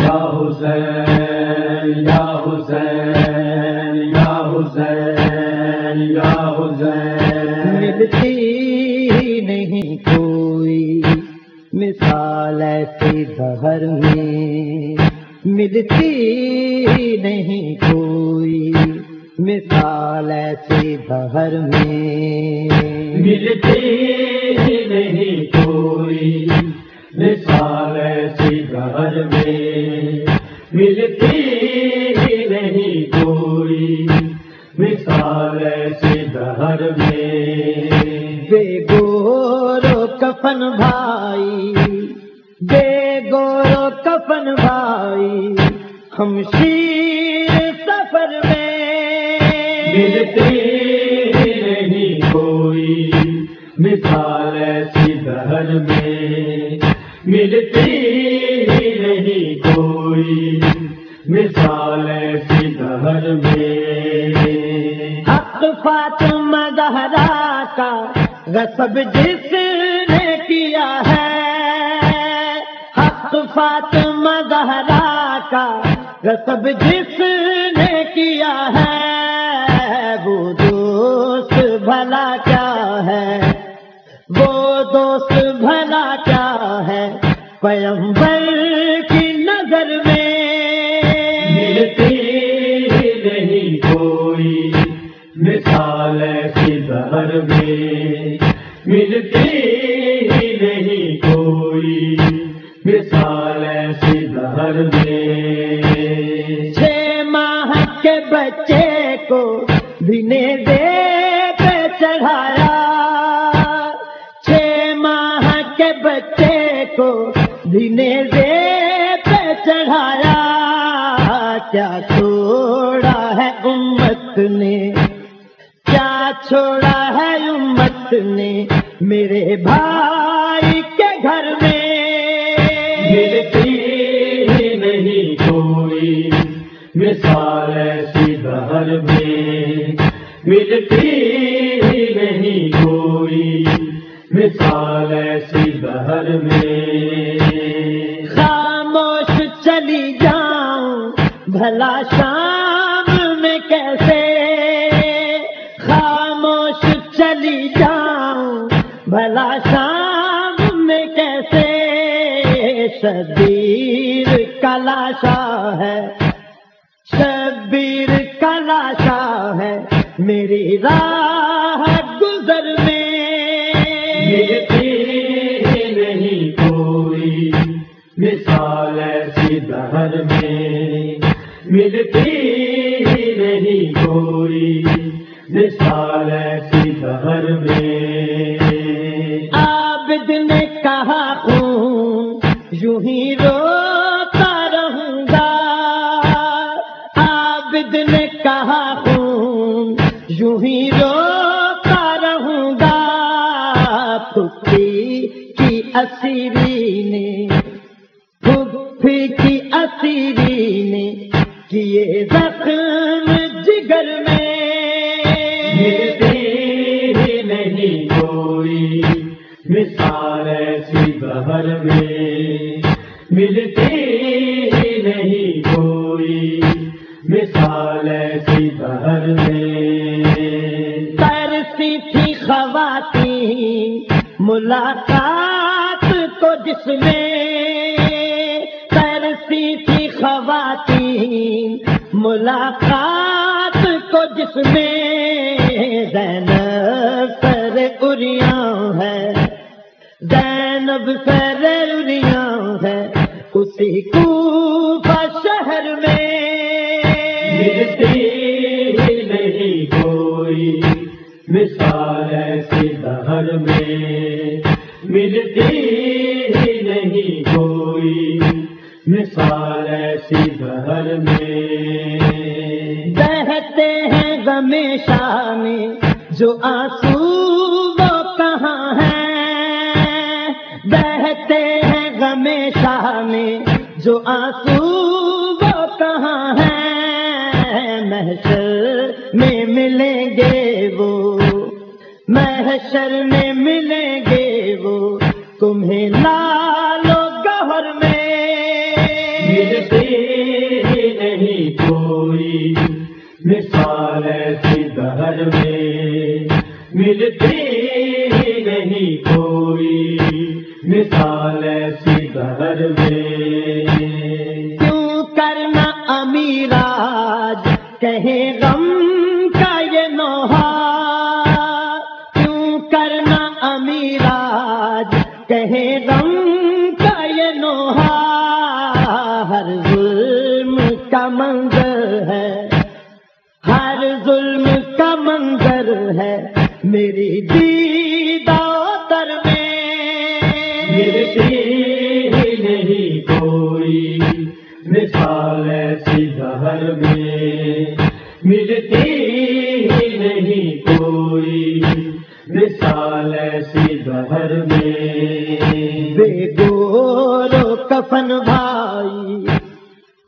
یا حسین یا حسین یا حسین یا حسین۔ ملتی ہی نہیں کوئی مثال ایسی دہر میں۔ ملتی ہی نہیں کوئی مثال ایسی دہر میں۔ ملتی ہی نہیں کوئی مثال ایسی گھر میں۔ ملتی ہی نہیں کوئی۔ مثال ایسی گھر میں۔ بے گورو کفن بھائی۔ بے گورو کفن بھائی۔ ہم شیر سفر میں۔ ملتی ہی نہیں کوئی۔ مثال ایسی گھر میں۔ ملتی ہی نہیں کوئی۔ مثال ایسی گھر میں۔ حق فاطمہ زہرا کا غصب جس نے کیا ہے۔ حق فاطمہ زہرا کا غصب جس نے کیا ہے۔ وہ دوست بھلا کیا ہے۔ وہ دوست بھلا کیا پیمبر کی نظر میں ملتی ہی نہیں کوئی مثال ایسی گھر میں۔ ملتی ہی نہیں کوئی مثال ایسی گھر میں۔ چھ ماہ کے بچے کو بنے دے پہ چڑھایا۔ چھ ماہ کے بچے کو بنے دے پہ چڑھایا۔ کیا چھوڑا ہے امت نے؟ کیا چھوڑا ہے امت نے میرے بھائی کے گھر میں؟ ملتی ہی نہیں کوئی، مثال ایسی گھر میں۔ ملتی ہی نہیں کوئی، مثال ایسی گھر میں۔ چلی جاؤں، بھلا شام میں کیسے؟ خاموش چلی جاؤں، بھلا شام میں کیسے؟ شبیر کلاشا ہے، شبیر کلاشا ہے، میری راہ گزر میں۔ مثال ایسی گھر میں ملتی ہی نہیں کوئی۔ مثال ایسی گھر میں عابد نے کہا خون یوں ہی روتا رہوں گا۔ عابد نے کہا خون یوں ہی روتا رہوں گا۔ پھپھی کی اسیری نے پھپھی کی اسیری نے کیے زخم جگر میں۔ ملتی ہی نہیں کوئی مثال ایسی گھر میں۔ ملتی ہی نہیں کوئی مثال ایسی گھر میں۔ ترسی تھی خواتین ملاقات کو جس میں ملاقات کو جس میں زینب سر اریاں ہے زینب سر اریاں ہے اسی کوفہ شہر میں۔ ملتی ہی نہیں کوئی، مثال ایسی گھر میں۔ ملتی ہی نہیں کوئی مثال ایسی گھر میں۔ بہتے ہیں غم شامی جو آنسو وہ کہاں ہیں؟ بہتے ہیں غم شامی جو آنسو وہ کہاں ہیں؟ محشر میں ملیں گے وہ، محشر میں ملیں گے وہ، تمہیں لالو گہر میں ملتی نہیں کوئی۔ مثال ایسی دہر میں ملتی ہی نہیں کوئی۔ مثال ایسی دہر میں۔ کیوں کرنا امیراج؟ کہے غم کا یہ نوحہ۔ کیوں کرنا امیراج؟ کہے غم کا یہ نوحہ۔ منظر ہے میری دیدا در میں ملتی ہی نہیں کوئی مثال ایسی دہر میں۔ ملتی ہی نہیں کوئی مثال ایسی دہر میں۔ بے گورو کفن بھائی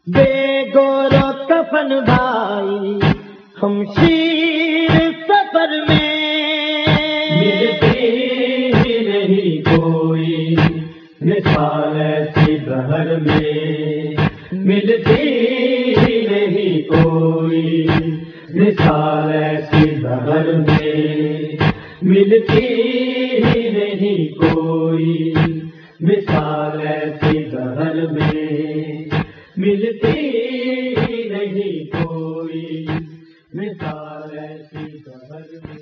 بے گورو کفن بھائی ہم شیر سفر میں نہیں کوئی مثال ایسی دہر میں ملتی نہیں کوئی مثال ایسی دہر میں ملتی ہی نہیں کوئی مثال ایسی دہر میں۔ ملتی ہی نہیں کوئی۔ مٹا رہتی قبر میں